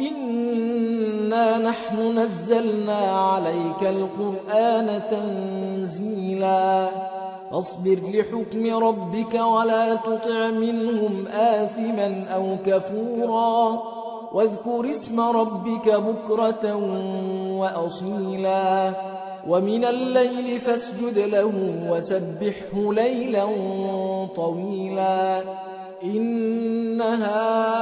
إنا نحن نزلنا عليك القرآن تنزيلا فاصبر لحكم ربك ولا تطع منهم آثما أو كفورا واذكر اسم ربك بكرة وأصيلا ومن الليل فاسجد له وسبحه ليلا طويلا إن هؤلاء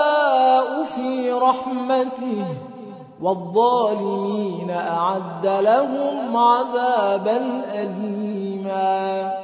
رَحْمَتِهِ وَالظَّالِمِينَ أَعَدَّ لَهُمْ عَذَابًا أَلِيمًا.